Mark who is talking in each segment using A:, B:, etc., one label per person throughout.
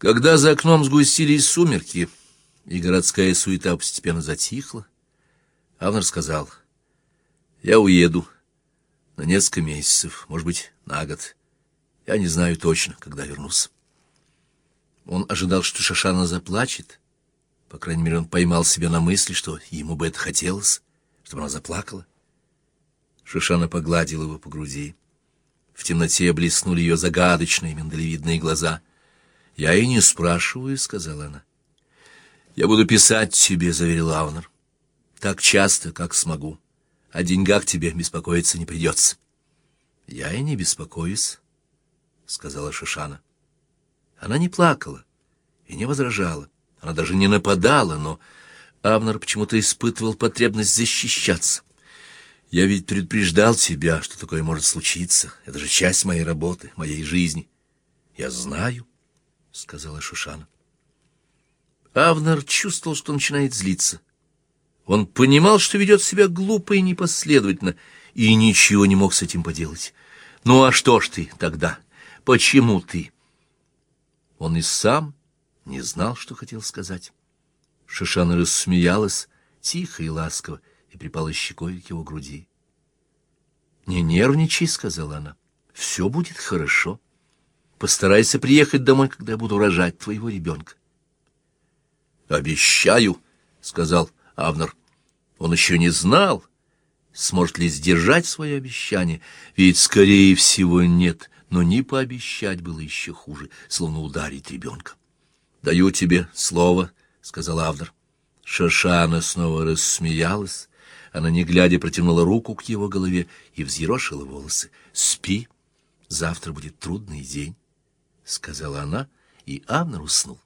A: Когда за окном сгустились сумерки, и городская суета постепенно затихла, Авнер сказал, «Я уеду на несколько месяцев, может быть, на год. Я не знаю точно, когда вернусь». Он ожидал, что Шашана заплачет. По крайней мере, он поймал себя на мысли, что ему бы это хотелось, чтобы она заплакала. Шишана погладила его по груди. В темноте блеснули ее загадочные миндалевидные глаза — «Я и не спрашиваю», — сказала она. «Я буду писать тебе», — заверил Авнер. «Так часто, как смогу. О деньгах тебе беспокоиться не придется». «Я и не беспокоюсь», — сказала Шишана. Она не плакала и не возражала. Она даже не нападала, но Авнер почему-то испытывал потребность защищаться. «Я ведь предупреждал тебя, что такое может случиться. Это же часть моей работы, моей жизни. Я знаю». — сказала Шушана. Авнер чувствовал, что начинает злиться. Он понимал, что ведет себя глупо и непоследовательно, и ничего не мог с этим поделать. «Ну а что ж ты тогда? Почему ты?» Он и сам не знал, что хотел сказать. Шишана рассмеялась, тихо и ласково, и припала щекой к его груди. «Не нервничай», — сказала она, — «все будет хорошо». Постарайся приехать домой, когда я буду рожать твоего ребенка. «Обещаю», — сказал Авнер. Он еще не знал, сможет ли сдержать свое обещание, ведь, скорее всего, нет, но не пообещать было еще хуже, словно ударить ребенка. «Даю тебе слово», — сказал Авнер. Шашана снова рассмеялась. Она, не глядя, протянула руку к его голове и взъерошила волосы. «Спи, завтра будет трудный день». — сказала она, и Авнер уснул.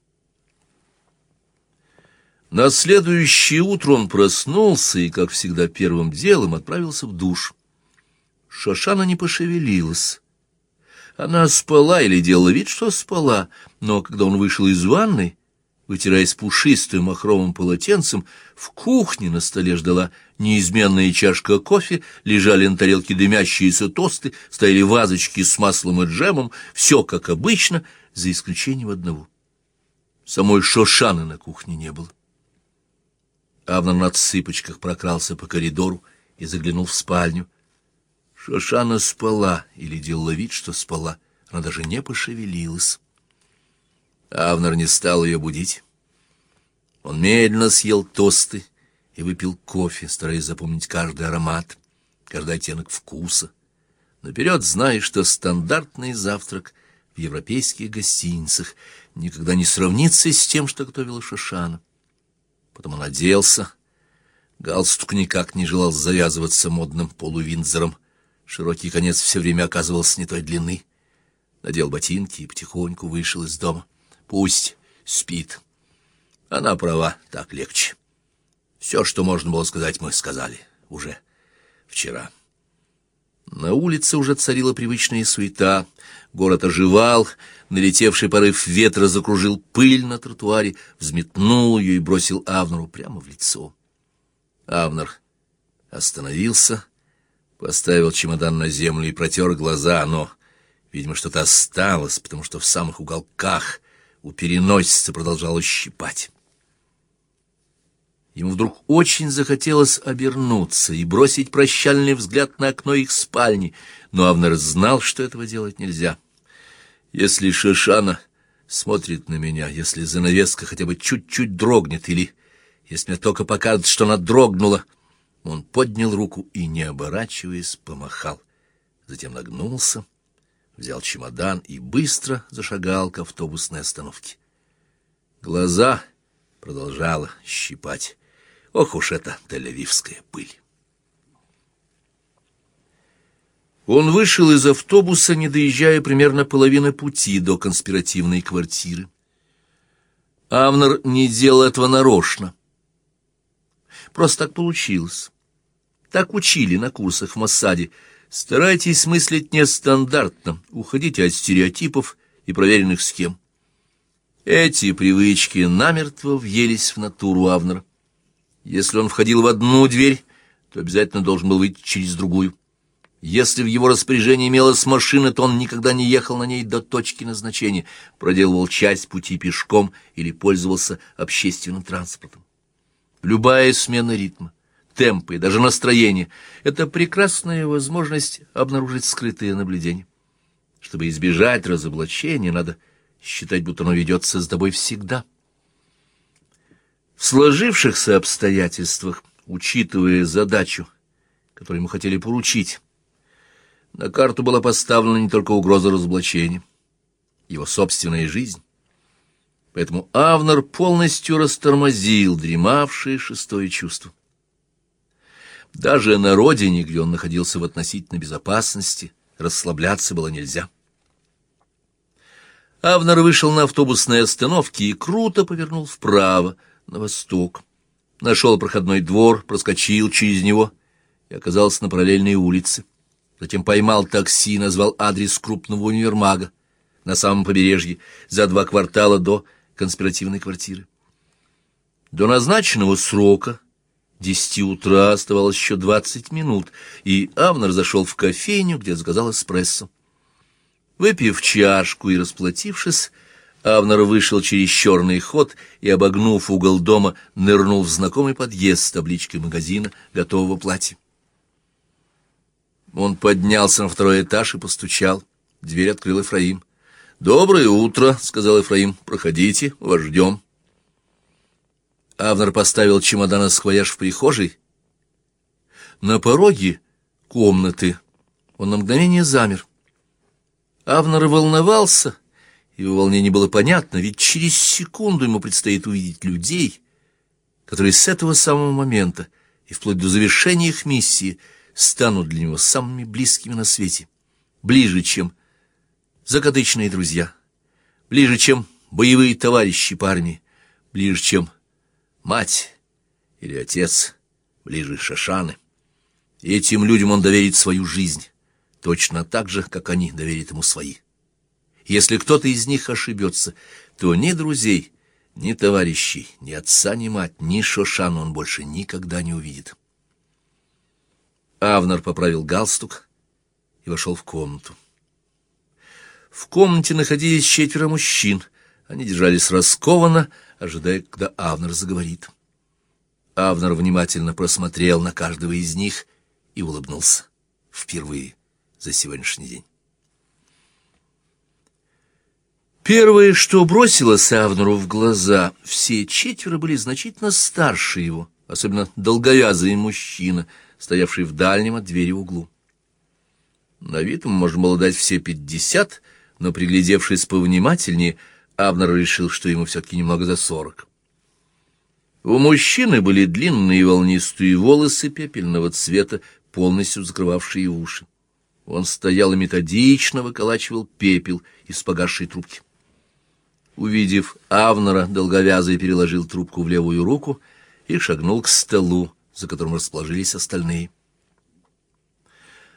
A: На следующее утро он проснулся и, как всегда, первым делом отправился в душ. Шашана не пошевелилась. Она спала или делала вид, что спала, но когда он вышел из ванной, вытираясь пушистым махровым полотенцем, в кухне на столе ждала неизменная чашка кофе, лежали на тарелке дымящиеся тосты, стояли вазочки с маслом и джемом, все как обычно, за исключением одного. Самой Шошаны на кухне не было. Авнер на цыпочках прокрался по коридору и заглянул в спальню. Шошана спала или делала вид, что спала, она даже не пошевелилась. Авнер не стал ее будить. Он медленно съел тосты и выпил кофе, стараясь запомнить каждый аромат, каждый оттенок вкуса. Наперед зная, что стандартный завтрак в европейских гостиницах никогда не сравнится с тем, что готовила Шишана. Потом он оделся. Галстук никак не желал завязываться модным полувинзором. Широкий конец все время оказывался не той длины. Надел ботинки и потихоньку вышел из дома. Пусть спит. Она права, так легче. Все, что можно было сказать, мы сказали уже вчера. На улице уже царила привычная суета, город оживал, налетевший порыв ветра закружил пыль на тротуаре, взметнул ее и бросил Авнеру прямо в лицо. Авнер остановился, поставил чемодан на землю и протер глаза, но, видимо, что-то осталось, потому что в самых уголках у переносицы продолжало щипать. Ему вдруг очень захотелось обернуться и бросить прощальный взгляд на окно их спальни, но Авнер знал, что этого делать нельзя. Если Шишана смотрит на меня, если занавеска хотя бы чуть-чуть дрогнет, или если мне только покажется, что она дрогнула, он поднял руку и, не оборачиваясь, помахал. Затем нагнулся, взял чемодан и быстро зашагал к автобусной остановке. Глаза продолжала щипать. Ох уж эта тель-авивская пыль! Он вышел из автобуса, не доезжая примерно половины пути до конспиративной квартиры. Авнер не делал этого нарочно. Просто так получилось. Так учили на курсах в Моссаде. Старайтесь мыслить нестандартно, уходите от стереотипов и проверенных схем. Эти привычки намертво въелись в натуру Авнера. Если он входил в одну дверь, то обязательно должен был выйти через другую. Если в его распоряжении имелась машина, то он никогда не ехал на ней до точки назначения, проделывал часть пути пешком или пользовался общественным транспортом. Любая смена ритма, темпа и даже настроения — это прекрасная возможность обнаружить скрытые наблюдения. Чтобы избежать разоблачения, надо считать, будто оно ведется с тобой всегда. В сложившихся обстоятельствах, учитывая задачу, которую ему хотели поручить, на карту была поставлена не только угроза разоблачения, его собственная жизнь. Поэтому Авнер полностью растормозил дремавшее шестое чувство. Даже на родине, где он находился в относительной безопасности, расслабляться было нельзя. Авнер вышел на автобусной остановке и круто повернул вправо, на восток. Нашел проходной двор, проскочил через него и оказался на параллельной улице. Затем поймал такси и назвал адрес крупного универмага на самом побережье за два квартала до конспиративной квартиры. До назначенного срока, десяти утра, оставалось еще двадцать минут, и Авнер зашел в кофейню, где заказал эспрессо. Выпив чашку и расплатившись, Авнер вышел через черный ход и, обогнув угол дома, нырнул в знакомый подъезд с табличкой магазина готового платья. Он поднялся на второй этаж и постучал. Дверь открыл Эфраим. «Доброе утро», — сказал Эфраим. «Проходите, вас ждем». Авнер поставил чемодан сквояж в прихожей. На пороге комнаты он на мгновение замер. Авнер волновался, его волнение было понятно, ведь через секунду ему предстоит увидеть людей, которые с этого самого момента и вплоть до завершения их миссии — станут для него самыми близкими на свете, ближе, чем закадычные друзья, ближе, чем боевые товарищи по армии, ближе, чем мать или отец, ближе Шашаны. Этим людям он доверит свою жизнь, точно так же, как они доверят ему свои. Если кто-то из них ошибется, то ни друзей, ни товарищей, ни отца, ни мать, ни Шошану он больше никогда не увидит. Авнер поправил галстук и вошел в комнату. В комнате находились четверо мужчин. Они держались раскованно, ожидая, когда Авнер заговорит. Авнер внимательно просмотрел на каждого из них и улыбнулся. Впервые за сегодняшний день. Первое, что бросилось Авнеру в глаза, все четверо были значительно старше его, особенно долговязый мужчина — стоявший в дальнем от двери углу. На вид ему можно было дать все пятьдесят, но, приглядевшись повнимательнее, Абнер решил, что ему все-таки немного за сорок. У мужчины были длинные волнистые волосы пепельного цвета, полностью закрывавшие уши. Он стоял и методично выколачивал пепел из погасшей трубки. Увидев Авнера, долговязый переложил трубку в левую руку и шагнул к столу, за которым расположились остальные.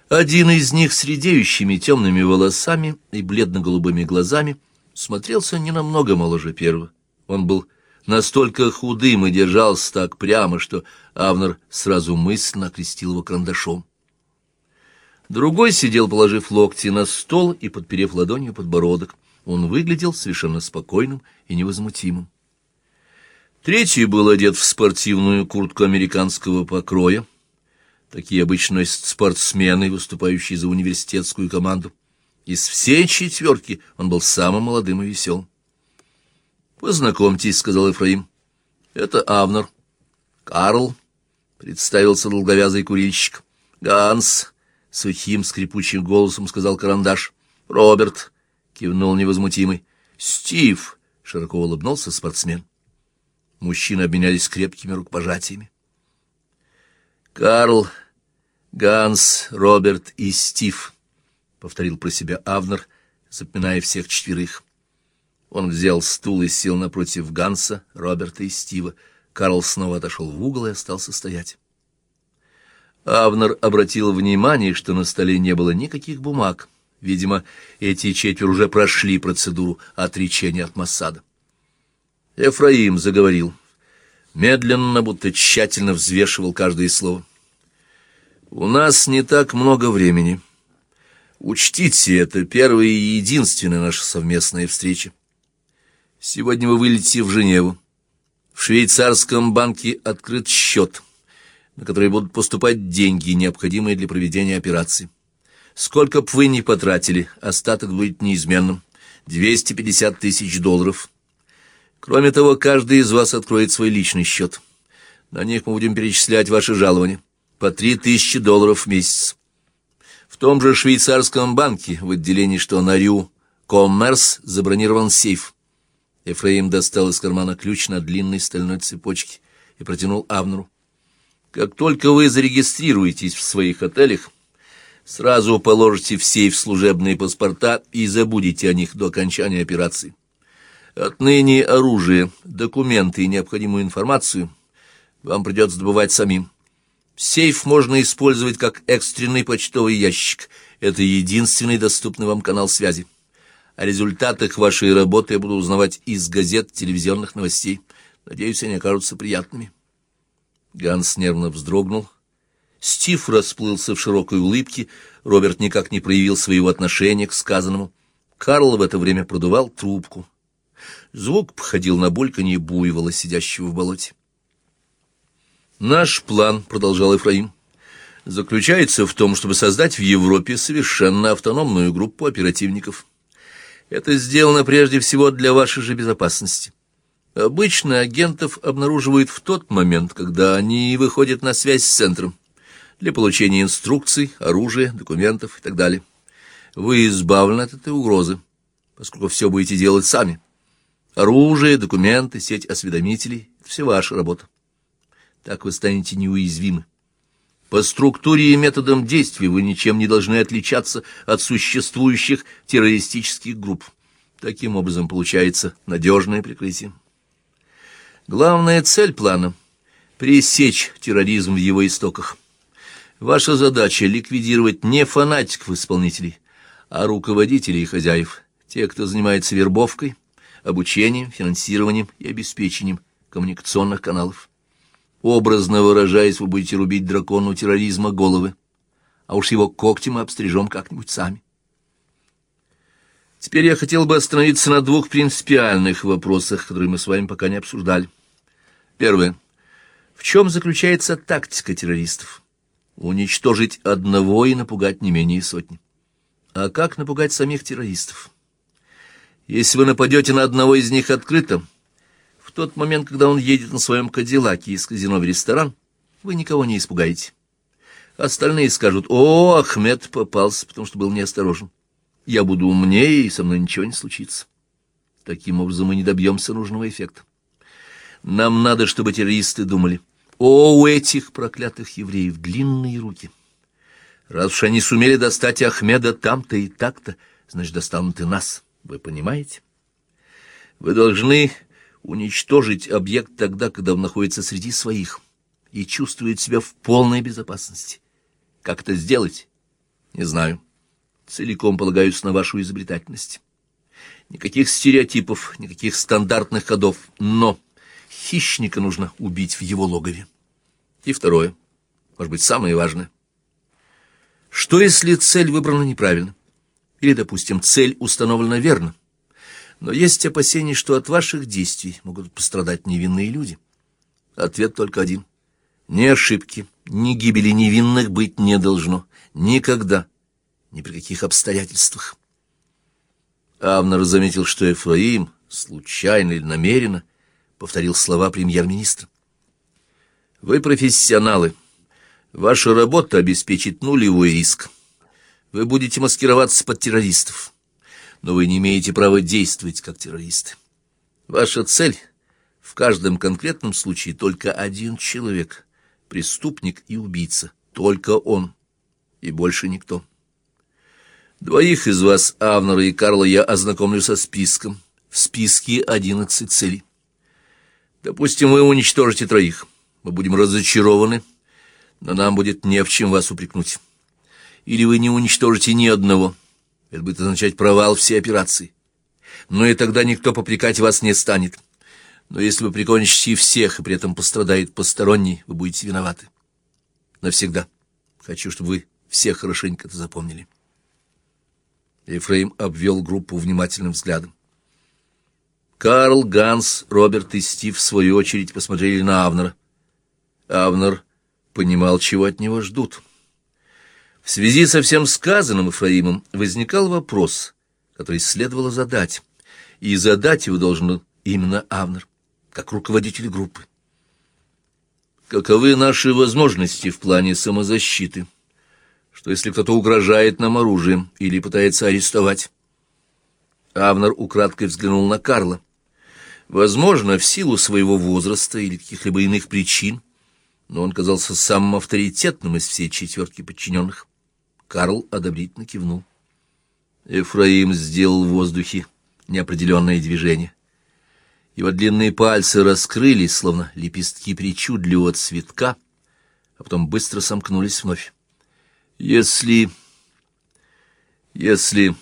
A: Один из них с редеющими темными волосами и бледно-голубыми глазами смотрелся не намного моложе первого. Он был настолько худым и держался так прямо, что Авнер сразу мысленно окрестил его карандашом. Другой сидел, положив локти на стол и подперев ладонью подбородок. Он выглядел совершенно спокойным и невозмутимым. Третий был одет в спортивную куртку американского покроя. Такие обычно спортсмены, выступающие за университетскую команду. Из всей четверки он был самым молодым и веселым. «Познакомьтесь», — сказал Ефраим. «Это Авнер». «Карл», — представился долговязый курильщик. «Ганс», — сухим скрипучим голосом сказал карандаш. «Роберт», — кивнул невозмутимый. «Стив», — широко улыбнулся спортсмен. Мужчины обменялись крепкими рукопожатиями. «Карл, Ганс, Роберт и Стив», — повторил про себя Авнер, запоминая всех четверых. Он взял стул и сел напротив Ганса, Роберта и Стива. Карл снова отошел в угол и остался стоять. Авнер обратил внимание, что на столе не было никаких бумаг. Видимо, эти четверо уже прошли процедуру отречения от Массада. Эфраим заговорил. Медленно, будто тщательно взвешивал каждое слово. У нас не так много времени. Учтите, это первая и единственная наша совместная встреча. Сегодня вы вылетите в Женеву. В швейцарском банке открыт счет, на который будут поступать деньги, необходимые для проведения операции. Сколько б вы ни потратили, остаток будет неизменным. 250 тысяч долларов. Кроме того, каждый из вас откроет свой личный счет. На них мы будем перечислять ваши жалования. По три тысячи долларов в месяц. В том же швейцарском банке, в отделении, что на Рю Коммерс, забронирован сейф. Ефраим достал из кармана ключ на длинной стальной цепочке и протянул Авнеру. Как только вы зарегистрируетесь в своих отелях, сразу положите в сейф служебные паспорта и забудете о них до окончания операции. Отныне оружие, документы и необходимую информацию вам придется добывать самим. Сейф можно использовать как экстренный почтовый ящик. Это единственный доступный вам канал связи. О результатах вашей работы я буду узнавать из газет, телевизионных новостей. Надеюсь, они окажутся приятными. Ганс нервно вздрогнул. Стив расплылся в широкой улыбке. Роберт никак не проявил своего отношения к сказанному. Карл в это время продувал трубку. Звук походил на бульканье буйвола, сидящего в болоте. «Наш план», — продолжал Ефраим, — «заключается в том, чтобы создать в Европе совершенно автономную группу оперативников». Это сделано прежде всего для вашей же безопасности. Обычно агентов обнаруживают в тот момент, когда они выходят на связь с центром для получения инструкций, оружия, документов и так далее. Вы избавлены от этой угрозы, поскольку все будете делать сами. Оружие, документы, сеть осведомителей — это все ваша работа. Так вы станете неуязвимы. По структуре и методам действий вы ничем не должны отличаться от существующих террористических групп. Таким образом получается надежное прикрытие. Главная цель плана — пресечь терроризм в его истоках. Ваша задача — ликвидировать не фанатиков-исполнителей, а руководителей и хозяев, те, кто занимается вербовкой, обучением, финансированием и обеспечением коммуникационных каналов. Образно выражаясь, вы будете рубить дракону терроризма головы, а уж его когти мы обстрижем как-нибудь сами. Теперь я хотел бы остановиться на двух принципиальных вопросах, которые мы с вами пока не обсуждали. Первое. В чем заключается тактика террористов? Уничтожить одного и напугать не менее сотни. А как напугать самих террористов? Если вы нападете на одного из них открыто, тот момент, когда он едет на своем Кадиллаке из казино в ресторан, вы никого не испугаете. Остальные скажут, «О, Ахмед попался, потому что был неосторожен. Я буду умнее, и со мной ничего не случится». Таким образом мы не добьемся нужного эффекта. Нам надо, чтобы террористы думали, «О, у этих проклятых евреев длинные руки». Раз уж они сумели достать Ахмеда там-то и так-то, значит, достанут и нас. Вы понимаете? Вы должны уничтожить объект тогда, когда он находится среди своих и чувствует себя в полной безопасности. Как это сделать? Не знаю. Целиком полагаюсь на вашу изобретательность. Никаких стереотипов, никаких стандартных ходов, но хищника нужно убить в его логове. И второе, может быть, самое важное. Что, если цель выбрана неправильно? Или, допустим, цель установлена верно? Но есть опасения, что от ваших действий могут пострадать невинные люди. Ответ только один. Ни ошибки, ни гибели невинных быть не должно. Никогда. Ни при каких обстоятельствах. Авнер заметил, что Ефраим, случайно или намеренно, повторил слова премьер-министра. «Вы профессионалы. Ваша работа обеспечит нулевой риск. Вы будете маскироваться под террористов но вы не имеете права действовать как террористы. Ваша цель в каждом конкретном случае только один человек, преступник и убийца, только он, и больше никто. Двоих из вас, Авнера и Карла, я ознакомлю со списком. В списке одиннадцать целей. Допустим, вы уничтожите троих. Мы будем разочарованы, но нам будет не в чем вас упрекнуть. Или вы не уничтожите ни одного — это будет означать провал всей операции. Но и тогда никто попрекать вас не станет. Но если вы прикончите всех, и при этом пострадает посторонний, вы будете виноваты. Навсегда. Хочу, чтобы вы все хорошенько это запомнили. Ефрейм обвел группу внимательным взглядом. Карл, Ганс, Роберт и Стив в свою очередь посмотрели на Авнера. Авнер понимал, чего от него ждут. В связи со всем сказанным Ефраимом возникал вопрос, который следовало задать, и задать его должен именно Авнер, как руководитель группы. Каковы наши возможности в плане самозащиты? Что если кто-то угрожает нам оружием или пытается арестовать? Авнер украдкой взглянул на Карла. Возможно, в силу своего возраста или каких-либо иных причин, но он казался самым авторитетным из всей четверки подчиненных. Карл одобрительно кивнул. Эфраим сделал в воздухе неопределенное движение. Его длинные пальцы раскрылись, словно лепестки причудливого цветка, а потом быстро сомкнулись вновь. «Если... если...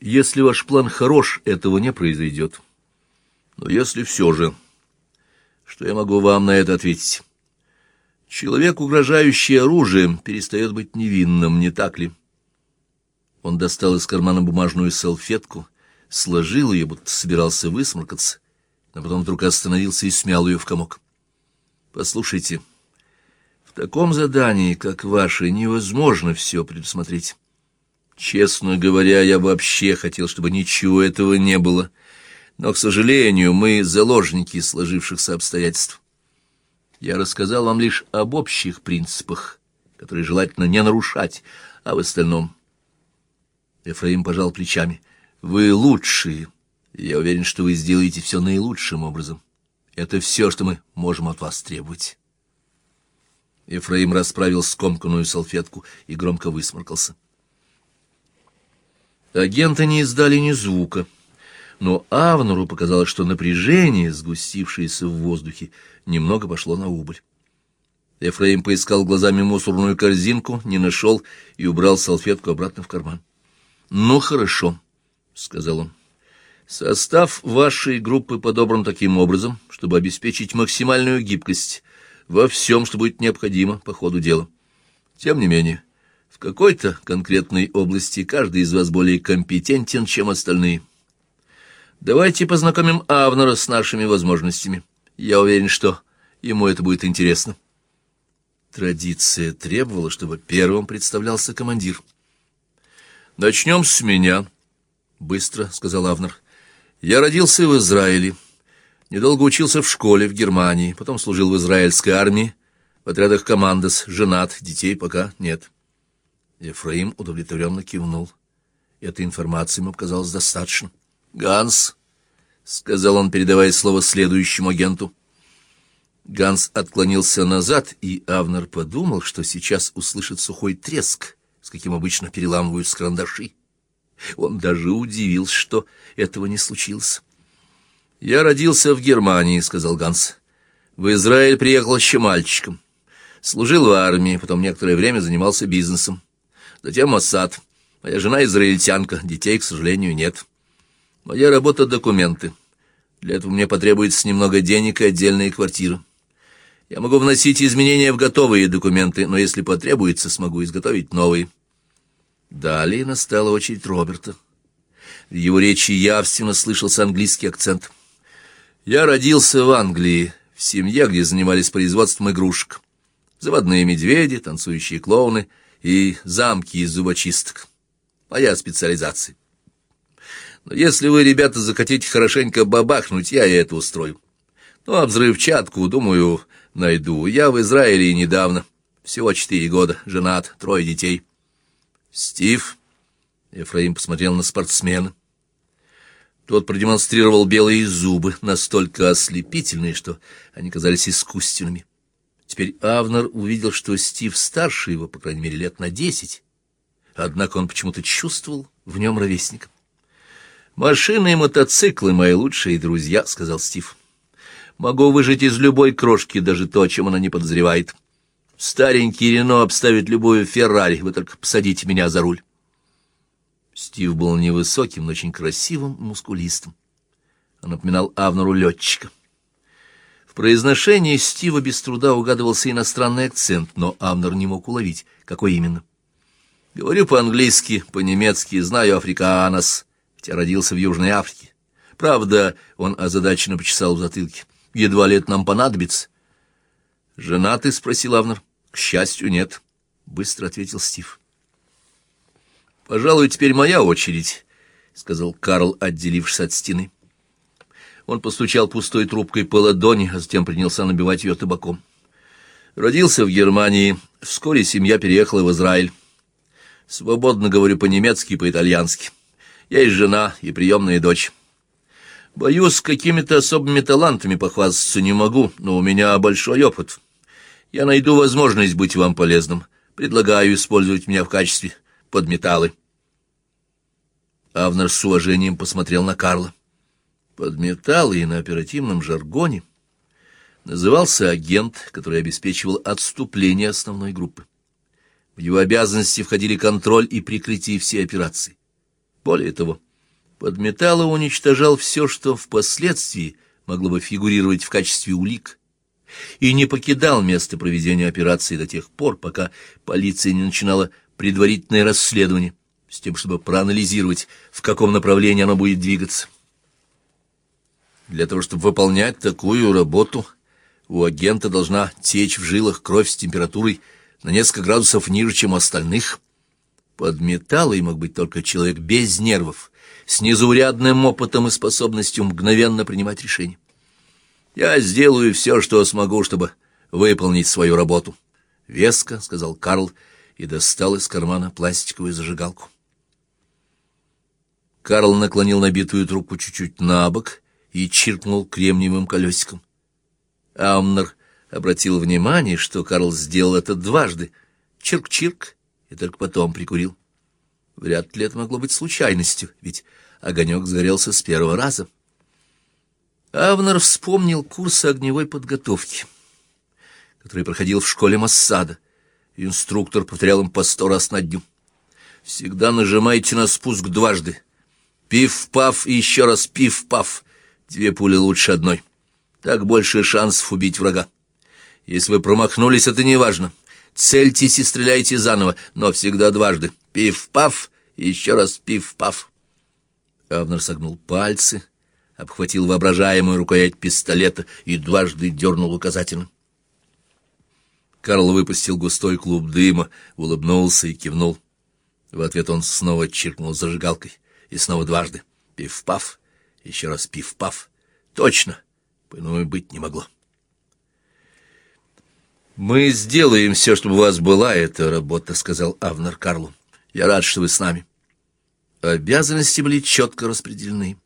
A: если ваш план хорош, этого не произойдет». Но если все же... Что я могу вам на это ответить? Человек, угрожающий оружием, перестает быть невинным, не так ли? Он достал из кармана бумажную салфетку, сложил ее, будто собирался высморкаться, но потом вдруг остановился и смял ее в комок. Послушайте, в таком задании, как ваше, невозможно все предусмотреть. Честно говоря, я вообще хотел, чтобы ничего этого не было, но, к сожалению, мы заложники сложившихся обстоятельств. Я рассказал вам лишь об общих принципах, которые желательно не нарушать, а в остальном... Ефраим пожал плечами. Вы лучшие. Я уверен, что вы сделаете все наилучшим образом. Это все, что мы можем от вас требовать. Ефраим расправил скомканную салфетку и громко высморкался. Агенты не издали ни звука но Авнору показалось, что напряжение, сгустившееся в воздухе, немного пошло на убыль. Ефраим поискал глазами мусорную корзинку, не нашел и убрал салфетку обратно в карман. «Ну, хорошо», — сказал он. «Состав вашей группы подобран таким образом, чтобы обеспечить максимальную гибкость во всем, что будет необходимо по ходу дела. Тем не менее, в какой-то конкретной области каждый из вас более компетентен, чем остальные». Давайте познакомим Авнера с нашими возможностями. Я уверен, что ему это будет интересно. Традиция требовала, чтобы первым представлялся командир. «Начнем с меня», — быстро сказал Авнер. «Я родился в Израиле, недолго учился в школе в Германии, потом служил в израильской армии, в отрядах командос, женат, детей пока нет». Ефраим удовлетворенно кивнул. Этой информации ему показалось достаточно. «Ганс», — сказал он, передавая слово следующему агенту. Ганс отклонился назад, и Авнер подумал, что сейчас услышит сухой треск, с каким обычно переламывают с карандаши. Он даже удивился, что этого не случилось. «Я родился в Германии», — сказал Ганс. «В Израиль приехал еще мальчиком. Служил в армии, потом некоторое время занимался бизнесом. Затем Моссад. Моя жена израильтянка, детей, к сожалению, нет». Моя работа — документы. Для этого мне потребуется немного денег и отдельная квартира. Я могу вносить изменения в готовые документы, но если потребуется, смогу изготовить новые. Далее настала очередь Роберта. В его речи явственно слышался английский акцент. Я родился в Англии, в семье, где занимались производством игрушек. Заводные медведи, танцующие клоуны и замки из зубочисток. Моя специализация. Но если вы, ребята, захотите хорошенько бабахнуть, я и это устрою. Ну, а взрывчатку, думаю, найду. Я в Израиле недавно. Всего четыре года, женат, трое детей. Стив, Ефраим посмотрел на спортсмена. Тот продемонстрировал белые зубы, настолько ослепительные, что они казались искусственными. Теперь Авнер увидел, что Стив старше его, по крайней мере, лет на десять. Однако он почему-то чувствовал в нем ровесника. «Машины и мотоциклы — мои лучшие друзья», — сказал Стив. «Могу выжить из любой крошки даже то, чем она не подозревает. Старенький Рено обставит любую Феррари, вы только посадите меня за руль». Стив был невысоким, но очень красивым и мускулистым. Он напоминал Авнору летчика. В произношении Стива без труда угадывался иностранный акцент, но Амнер не мог уловить, какой именно. Говорю по-английски, по-немецки, знаю африканос, хотя родился в Южной Африке. Правда, он озадаченно почесал в затылке. Едва ли это нам понадобится. «Женатый?» — спросил Авнер. «К счастью, нет», — быстро ответил Стив. «Пожалуй, теперь моя очередь», — сказал Карл, отделившись от стены. Он постучал пустой трубкой по ладони, а затем принялся набивать ее табаком. Родился в Германии, вскоре семья переехала в Израиль. Свободно говорю по-немецки и по-итальянски. Есть жена и приемная дочь. Боюсь, какими-то особыми талантами похвастаться не могу, но у меня большой опыт. Я найду возможность быть вам полезным. Предлагаю использовать меня в качестве подметалы. Авнер с уважением посмотрел на Карла. Подметалы и на оперативном жаргоне назывался агент, который обеспечивал отступление основной группы. В его обязанности входили контроль и прикрытие всей операции. Более того, подметало уничтожал все, что впоследствии могло бы фигурировать в качестве улик, и не покидал место проведения операции до тех пор, пока полиция не начинала предварительное расследование, с тем, чтобы проанализировать, в каком направлении оно будет двигаться. Для того, чтобы выполнять такую работу, у агента должна течь в жилах кровь с температурой на несколько градусов ниже, чем у остальных. Под металлой мог быть только человек без нервов, с незаурядным опытом и способностью мгновенно принимать решения. Я сделаю все, что смогу, чтобы выполнить свою работу. Веско, — сказал Карл, и достал из кармана пластиковую зажигалку. Карл наклонил набитую трубку чуть-чуть на бок и чиркнул кремниевым колесиком. Амнер обратил внимание, что Карл сделал это дважды. Чирк-чирк, и только потом прикурил. Вряд ли это могло быть случайностью, ведь огонек сгорелся с первого раза. Авнер вспомнил курсы огневой подготовки, который проходил в школе Массада. Инструктор повторял им по сто раз на дню. «Всегда нажимайте на спуск дважды. Пиф-паф и еще раз пиф-паф. Две пули лучше одной. Так больше шансов убить врага. Если вы промахнулись, это не важно. Цельтесь и стреляйте заново, но всегда дважды. Пиф-паф еще раз пиф-паф. Авнер согнул пальцы, обхватил воображаемую рукоять пистолета и дважды дернул указательным. Карл выпустил густой клуб дыма, улыбнулся и кивнул. В ответ он снова чиркнул зажигалкой. И снова дважды. Пиф-паф, еще раз пиф-паф. Точно, по-иному быть не могло. «Мы сделаем все, чтобы у вас была эта работа», — сказал Авнер Карлу. «Я рад, что вы с нами». Обязанности были четко распределены.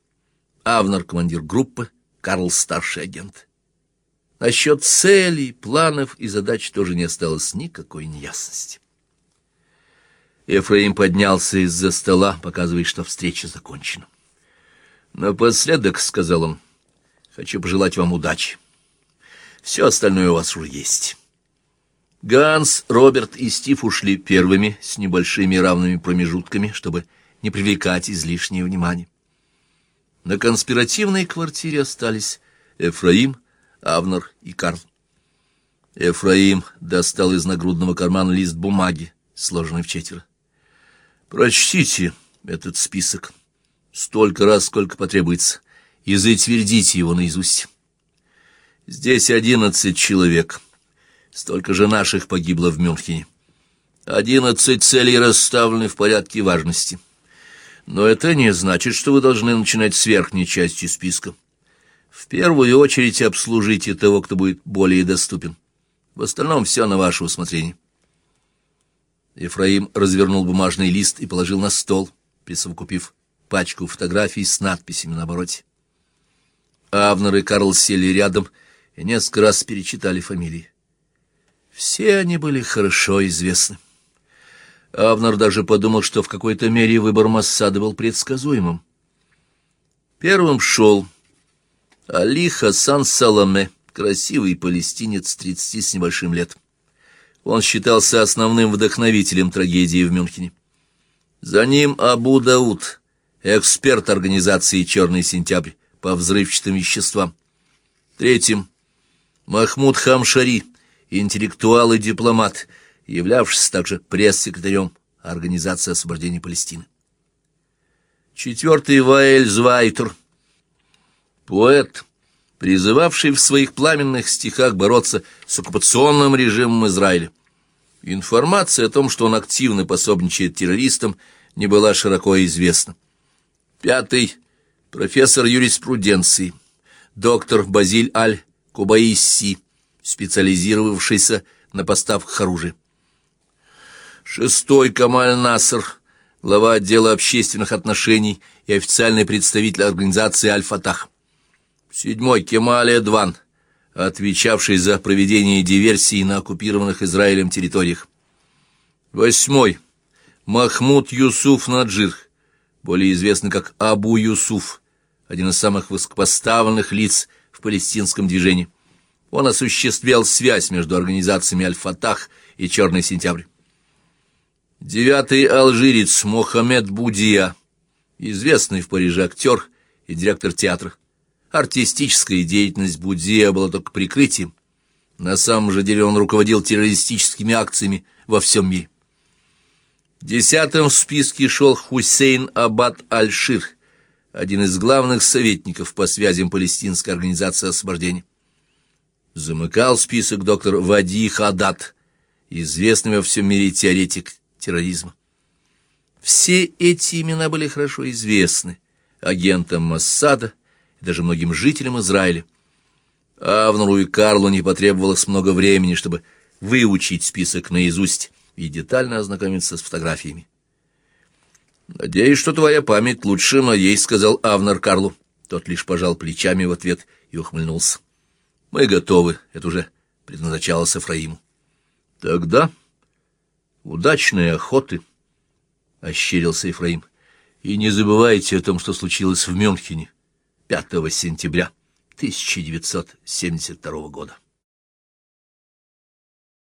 A: Авнер — командир группы, Карл — старший агент. Насчет целей, планов и задач тоже не осталось никакой неясности. Ефраим поднялся из-за стола, показывая, что встреча закончена. «Напоследок», — сказал он, — «хочу пожелать вам удачи. Все остальное у вас уже есть». Ганс, Роберт и Стив ушли первыми с небольшими равными промежутками, чтобы не привлекать излишнее внимание. На конспиративной квартире остались Эфраим, Авнер и Карл. Эфраим достал из нагрудного кармана лист бумаги, сложенный в четверо. «Прочтите этот список столько раз, сколько потребуется, и затвердите его наизусть. Здесь одиннадцать человек, столько же наших погибло в Мюнхене. Одиннадцать целей расставлены в порядке важности». Но это не значит, что вы должны начинать с верхней части списка. В первую очередь обслужите того, кто будет более доступен. В остальном все на ваше усмотрение. Ефраим развернул бумажный лист и положил на стол, присовокупив пачку фотографий с надписями на обороте. Авнер и Карл сели рядом и несколько раз перечитали фамилии. Все они были хорошо известны. Авнер даже подумал, что в какой-то мере выбор Массада был предсказуемым. Первым шел Али Хасан Саламе, красивый палестинец тридцати с небольшим лет. Он считался основным вдохновителем трагедии в Мюнхене. За ним Абу Дауд, эксперт организации «Черный сентябрь» по взрывчатым веществам. Третьим Махмуд Хамшари, интеллектуал и дипломат, являвшийся также пресс-секретарем Организации освобождения Палестины. Четвертый Ваэль Звайтер, поэт, призывавший в своих пламенных стихах бороться с оккупационным режимом Израиля. Информация о том, что он активно пособничает террористам, не была широко известна. Пятый — профессор юриспруденции, доктор Базиль Аль-Кубаисси, специализировавшийся на поставках оружия. Шестой — Камаль Наср, глава отдела общественных отношений и официальный представитель организации «Аль-Фатах». Седьмой — Кемаль Эдван, отвечавший за проведение диверсий на оккупированных Израилем территориях. Восьмой — Махмуд Юсуф Наджир, более известный как Абу Юсуф, один из самых высокопоставленных лиц в палестинском движении. Он осуществлял связь между организациями Аль-Фатах и «Черный сентябрь». Девятый алжирец Мохаммед Будия, известный в Париже актер и директор театра. Артистическая деятельность Будия была только прикрытием. На самом же деле он руководил террористическими акциями во всем мире. Десятым в списке шел Хусейн Абад Аль-Шир, один из главных советников по связям палестинской организации освобождения. Замыкал список доктор Вади Хадат, известный во всем мире теоретик терроризма. Все эти имена были хорошо известны агентам Моссада, даже многим жителям Израиля. Авнуру и Карлу не потребовалось много времени, чтобы выучить список наизусть и детально ознакомиться с фотографиями. «Надеюсь, что твоя память лучше моей», — сказал Авнер Карлу. Тот лишь пожал плечами в ответ и ухмыльнулся. «Мы готовы, это уже предназначалось Ефраиму». «Тогда удачной охоты», — ощерился Ефраим. «И не забывайте о том, что случилось в Мюнхене. 5 сентября 1972 года.